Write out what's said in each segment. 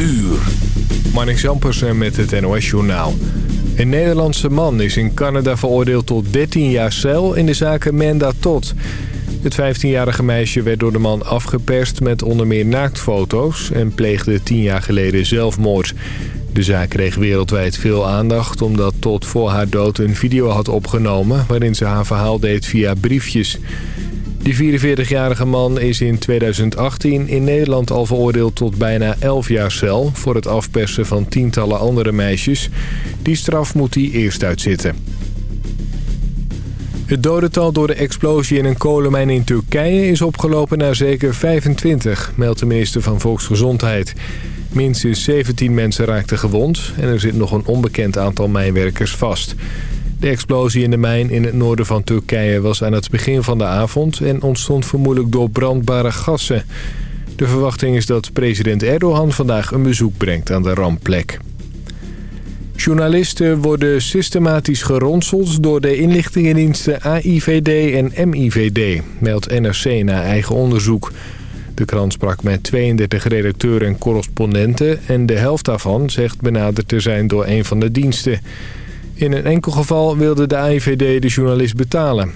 uur. Marnix Jampersen met het NOS-journaal. Een Nederlandse man is in Canada veroordeeld tot 13 jaar cel in de zaak Amanda Todd. Het 15-jarige meisje werd door de man afgeperst met onder meer naaktfoto's... en pleegde 10 jaar geleden zelfmoord. De zaak kreeg wereldwijd veel aandacht omdat Todd voor haar dood een video had opgenomen... waarin ze haar verhaal deed via briefjes... Die 44-jarige man is in 2018 in Nederland al veroordeeld tot bijna 11 jaar cel... voor het afpersen van tientallen andere meisjes. Die straf moet hij eerst uitzitten. Het dodental door de explosie in een kolenmijn in Turkije is opgelopen naar zeker 25, meldt de minister van Volksgezondheid. Minstens 17 mensen raakten gewond en er zit nog een onbekend aantal mijnwerkers vast. De explosie in de mijn in het noorden van Turkije was aan het begin van de avond... en ontstond vermoedelijk door brandbare gassen. De verwachting is dat president Erdogan vandaag een bezoek brengt aan de rampplek. Journalisten worden systematisch geronseld door de inlichtingendiensten AIVD en MIVD, meldt NRC na eigen onderzoek. De krant sprak met 32 redacteuren en correspondenten en de helft daarvan zegt benaderd te zijn door een van de diensten. In een enkel geval wilde de AIVD de journalist betalen.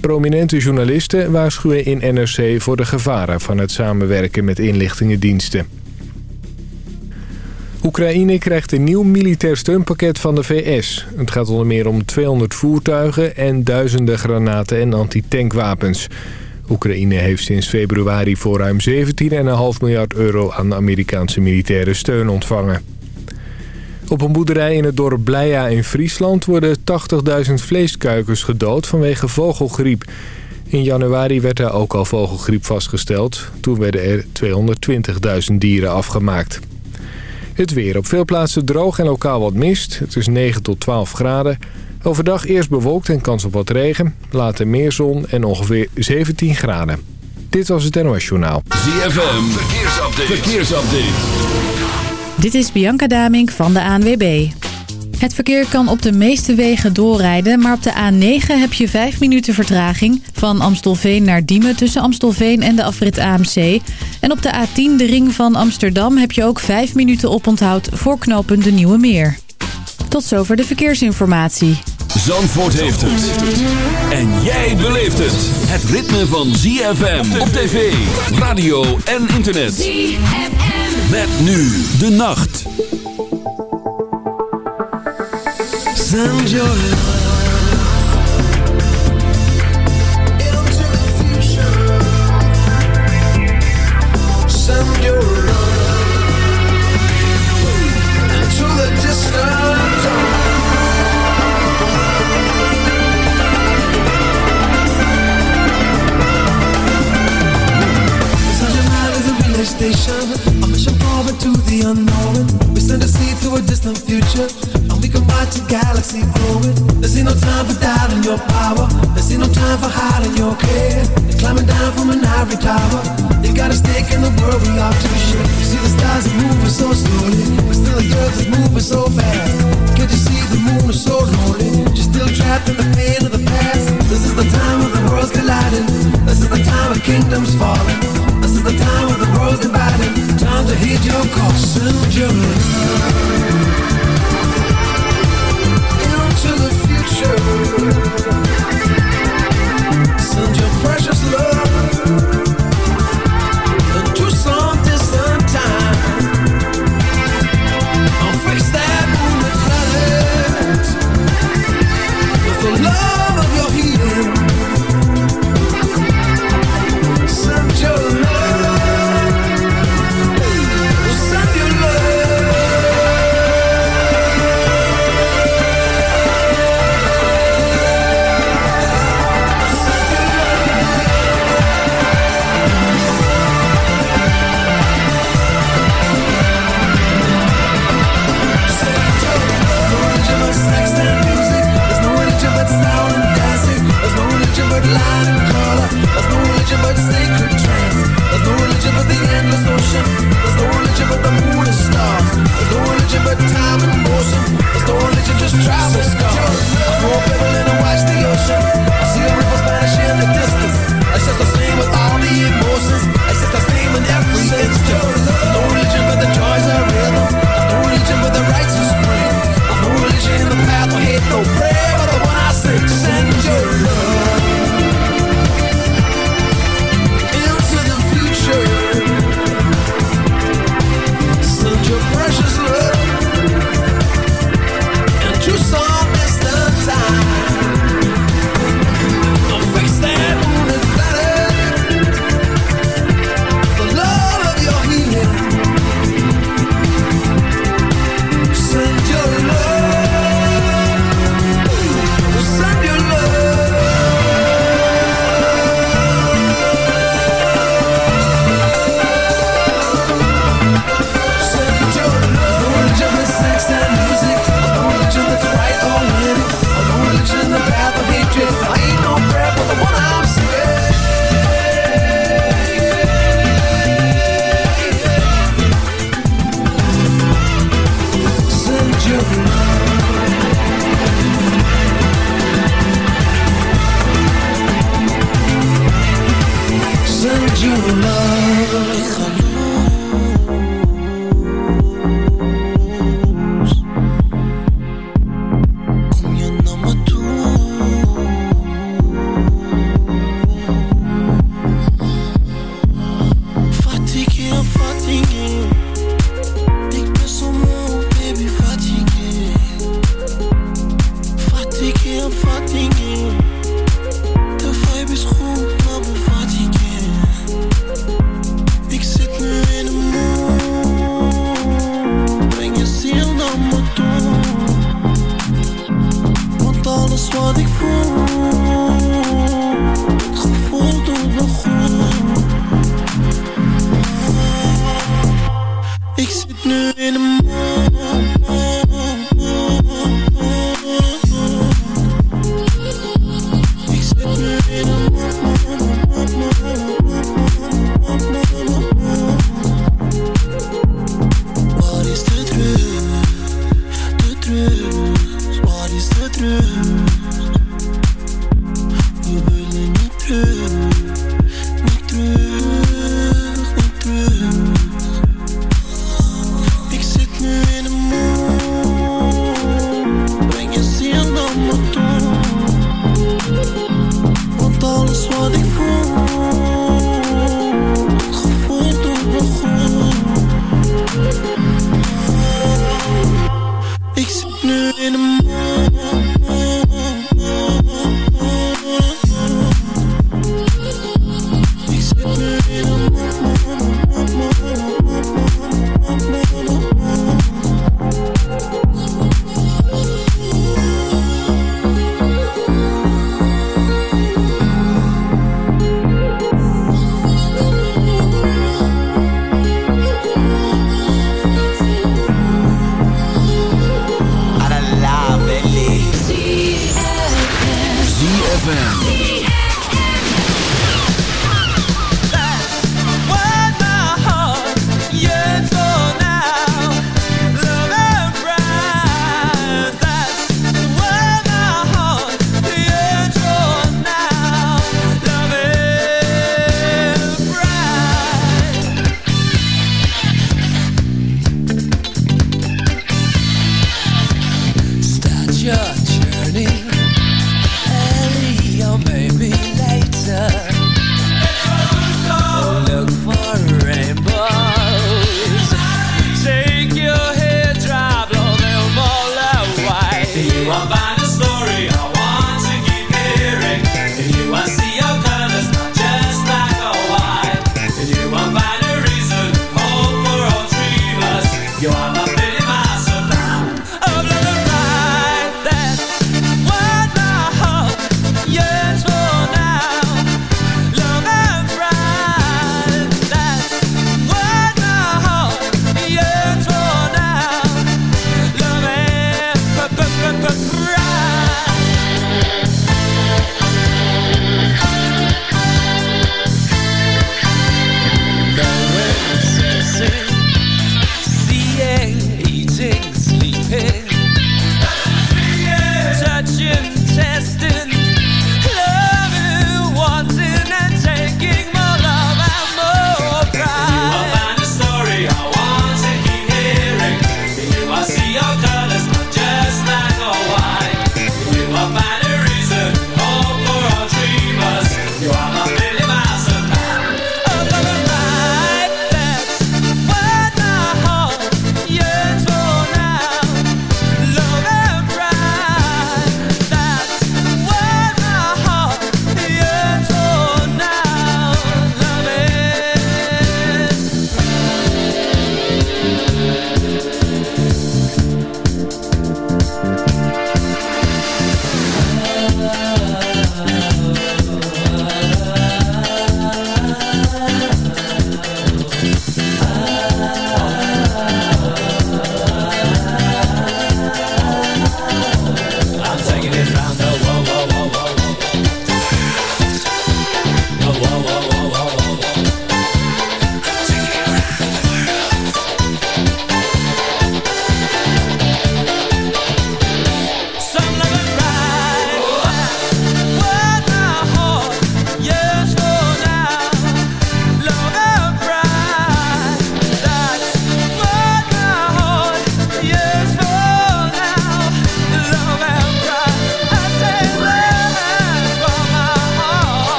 Prominente journalisten waarschuwen in NRC voor de gevaren van het samenwerken met inlichtingendiensten. Oekraïne krijgt een nieuw militair steunpakket van de VS. Het gaat onder meer om 200 voertuigen en duizenden granaten en antitankwapens. Oekraïne heeft sinds februari voor ruim 17,5 miljard euro aan Amerikaanse militaire steun ontvangen. Op een boerderij in het dorp Bleia in Friesland worden 80.000 vleeskuikens gedood vanwege vogelgriep. In januari werd er ook al vogelgriep vastgesteld. Toen werden er 220.000 dieren afgemaakt. Het weer op veel plaatsen droog en lokaal wat mist. Het is 9 tot 12 graden. Overdag eerst bewolkt en kans op wat regen. Later meer zon en ongeveer 17 graden. Dit was het NOS Journaal. ZFM, verkeersupdate. verkeersupdate. Dit is Bianca Damink van de ANWB. Het verkeer kan op de meeste wegen doorrijden, maar op de A9 heb je 5 minuten vertraging... van Amstelveen naar Diemen tussen Amstelveen en de afrit AMC. En op de A10, de ring van Amsterdam, heb je ook 5 minuten oponthoud voor knooppunt de Nieuwe Meer. Tot zover de verkeersinformatie. Zandvoort heeft het. En jij beleeft het. Het ritme van ZFM op tv, radio en internet. ZFM. Met nu de nacht. Send your. Station the unknown. We send a seed to a distant future, and we can watch a galaxy growing. There's ain't no time for doubting your power. There's ain't no time for hiding your care. They're climbing down from an ivory tower. They got a stake in the world we are to share. You see the stars are moving so slowly, but still the earth is moving so fast. Can't you see the moon is so lonely? You're still trapped in the pain of the past. This is the time of the worlds colliding. This is the time of kingdoms falling. Now's the time of the rose and. Time to hit your call. Soon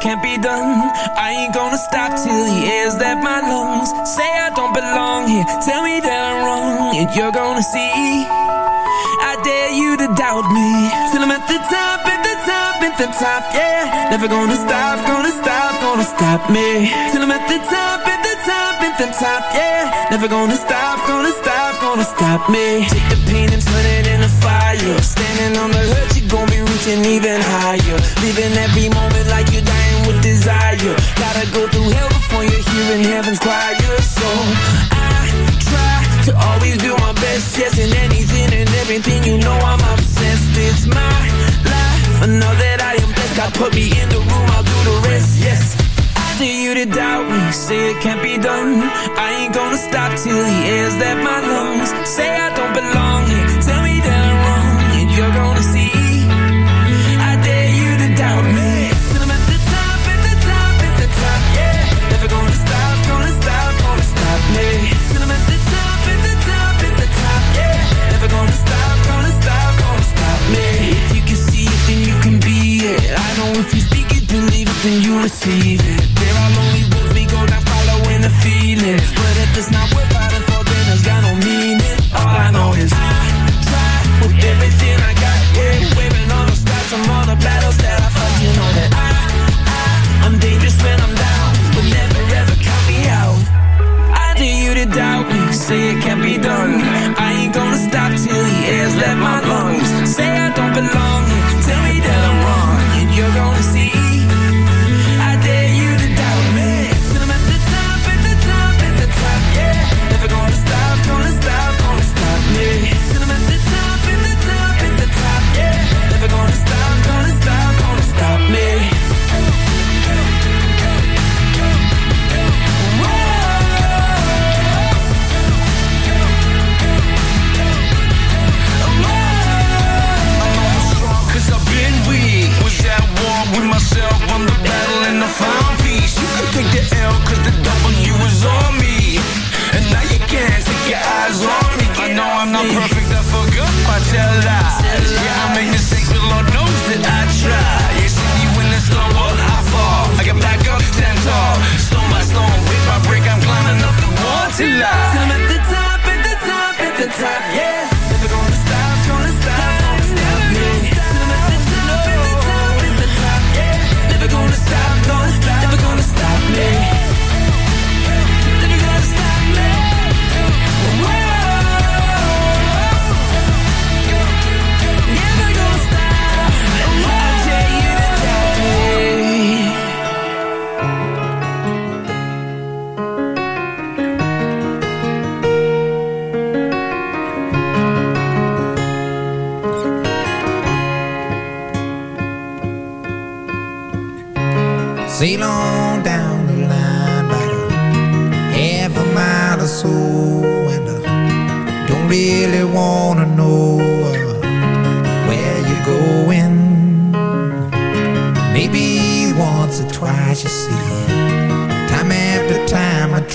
can't be done. I ain't gonna stop till the air's left my lungs. Say I don't belong here, tell me that I'm wrong, and you're gonna see. I dare you to doubt me till I'm at the top, at the top, at the top, yeah. Never gonna stop, gonna stop, gonna stop me till I'm at the top, at the top, at the top, yeah. Never gonna stop, gonna stop, gonna stop me. Take the pain and turn it into fire. Standing on the hurt, you're gonna be reaching even higher, leaving every moment gotta go through hell before you're hearing heaven's choir. So I try to always do my best, yes, in anything and everything. You know I'm obsessed. It's my life, and now that I am blessed, God put me in the room. I'll do the rest. Yes. I dare you to doubt me, say it can't be done. I ain't gonna stop till the air's left my lungs. Say I don't belong here then you receive it. There are lonely roads we go down following the feelings. But if it's not worth fighting for, then it's got no meaning. All I know is I try with everything.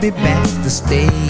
be back to stay.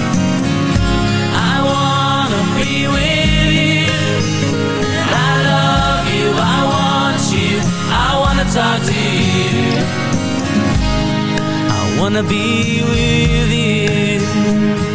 wanna be with you.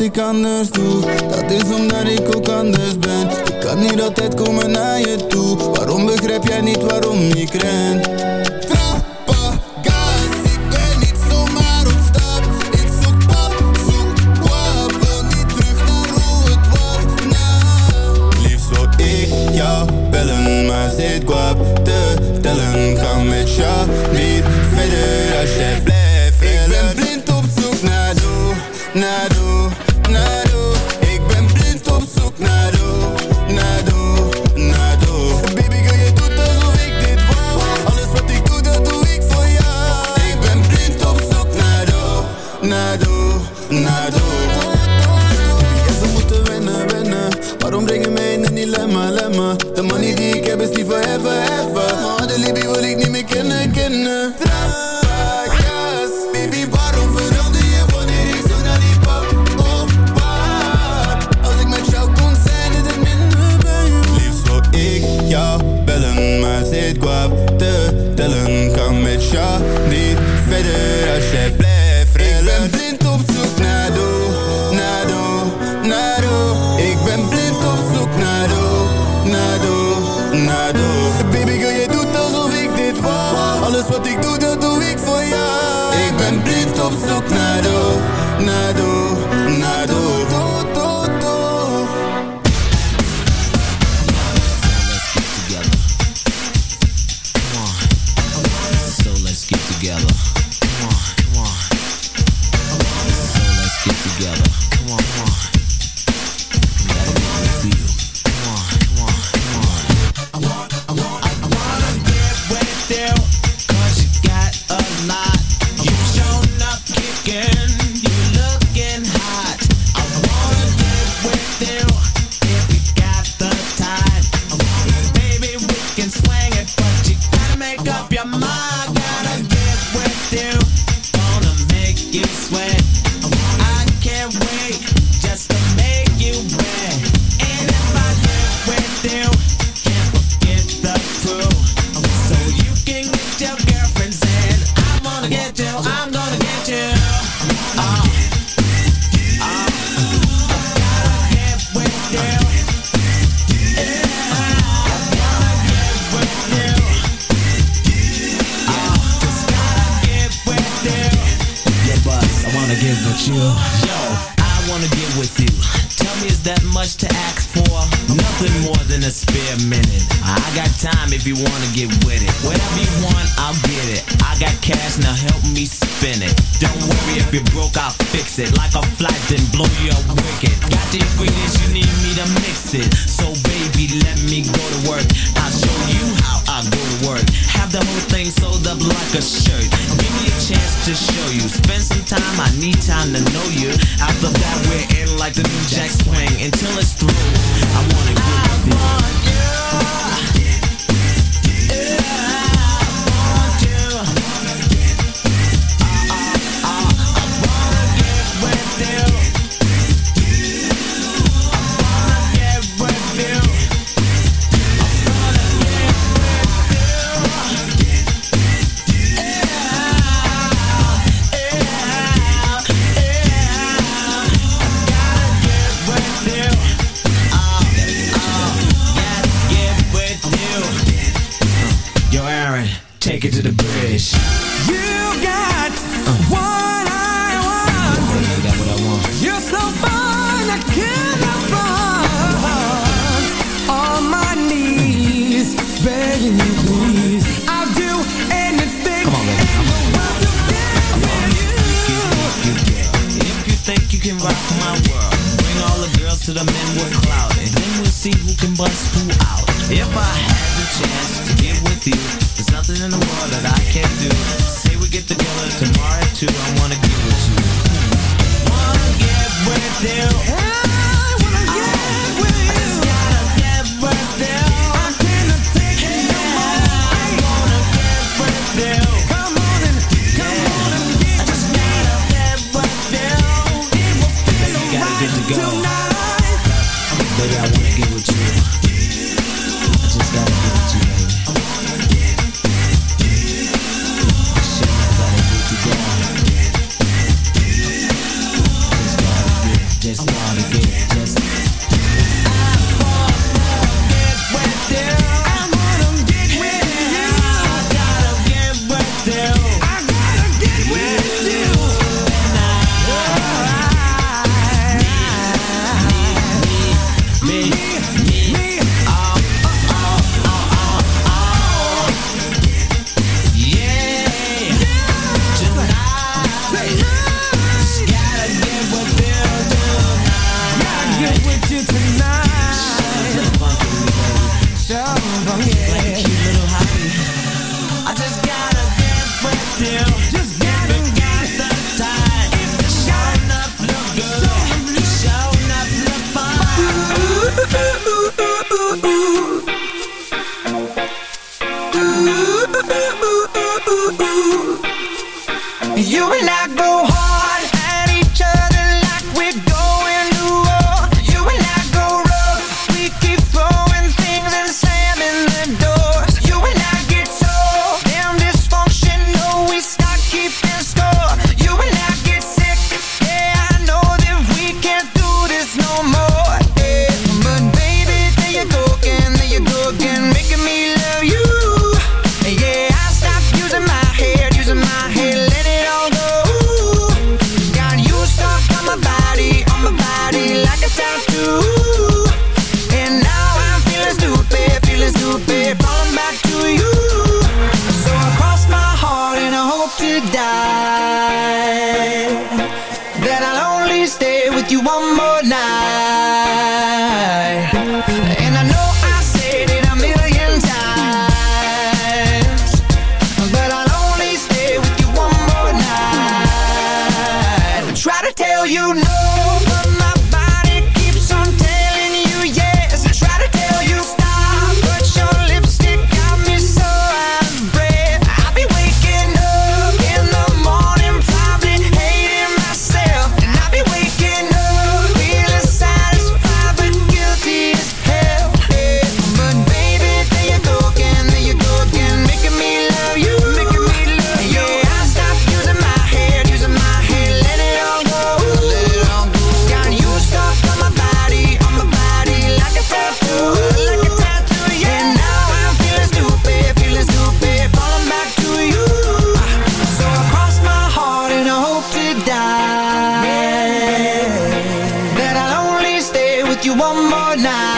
ik anders doe. You one more night.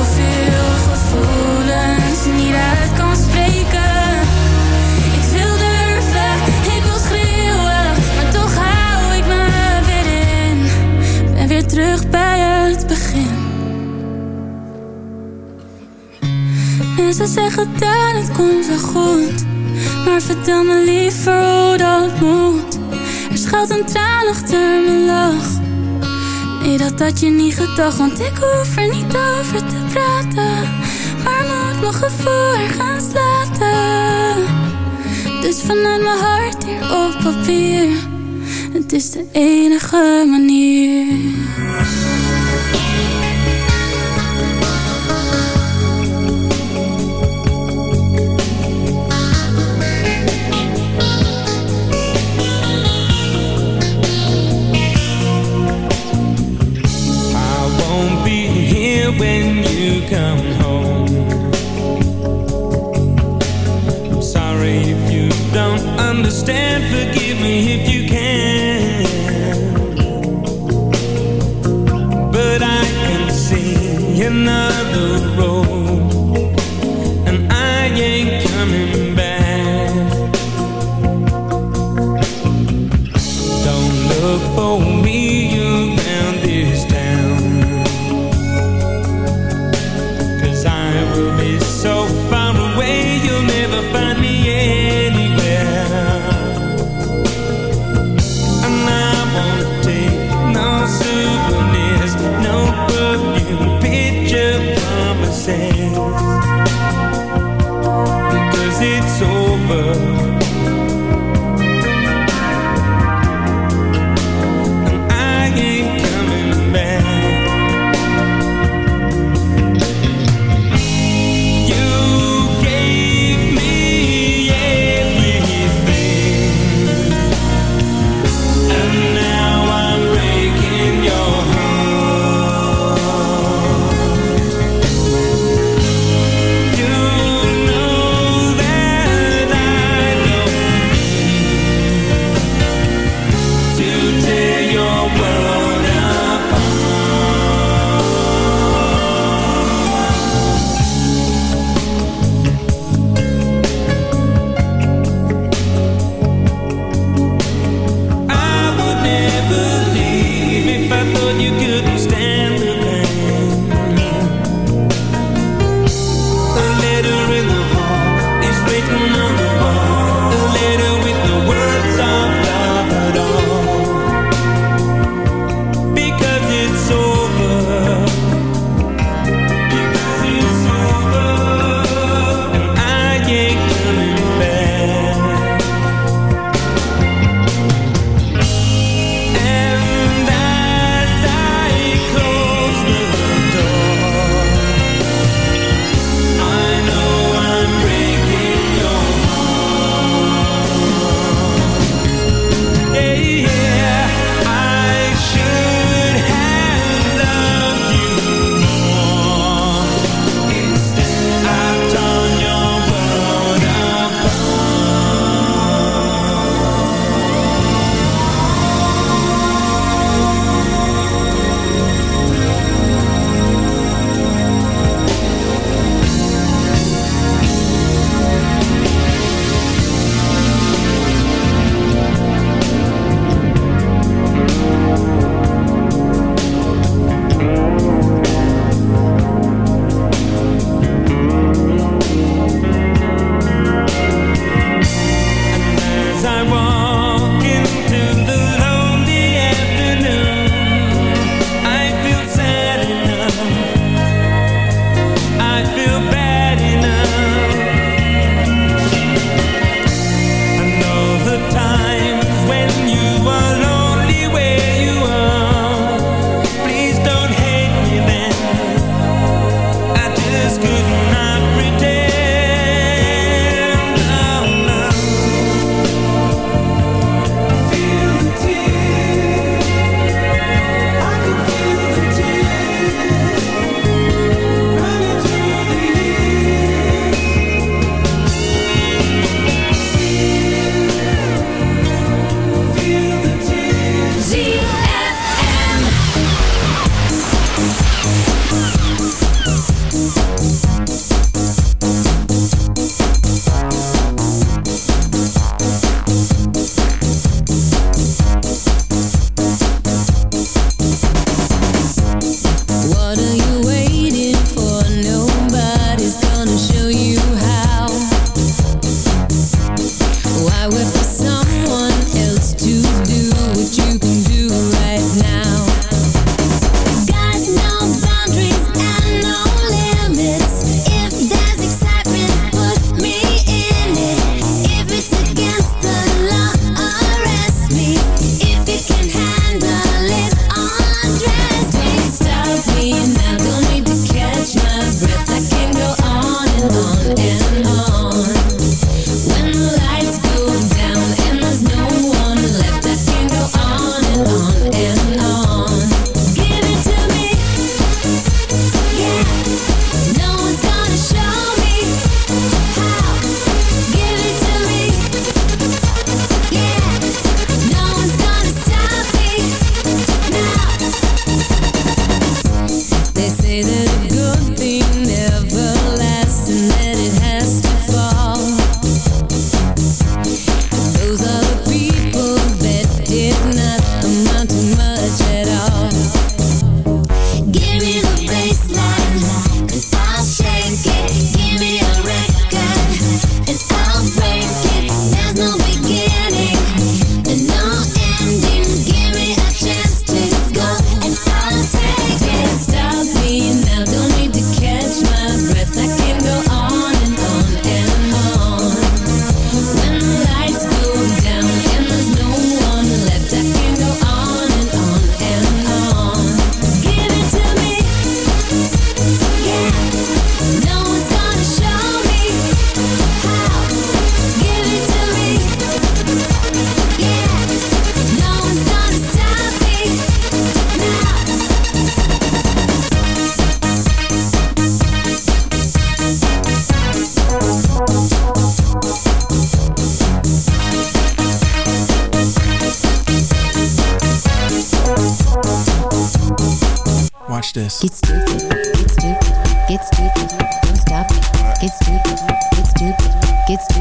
gevoelens niet uit kan spreken. Ik wil durven, ik wil schreeuwen, maar toch hou ik me weer in. Ben weer terug bij het begin. Mensen zeggen dat het komt wel goed, maar vertel me liever hoe dat moet. Er schuilt een traan achter mijn lach. Nee, dat had je niet gedacht, want ik hoef er niet over te praten. Maar moet mijn gevoel gaan slaten. Dus vanuit mijn hart hier op papier. Het is de enige manier.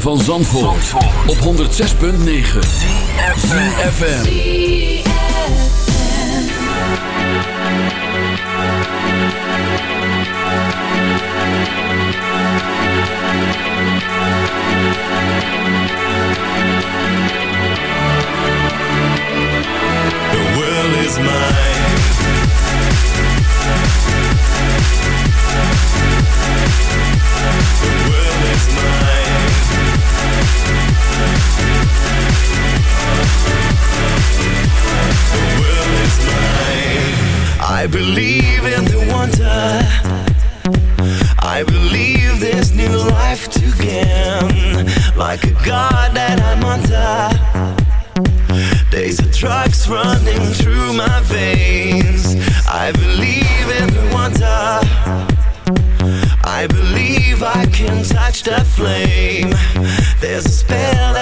van Zandvoort, op 106.9 CFFM The world is mine. I believe in the wonder. I believe this new life to gain. Like a god that I'm under. Days of drugs running through my veins. I believe in the wonder. I believe I can touch the flame. There's a spell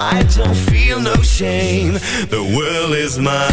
I don't feel no shame. The world is mine.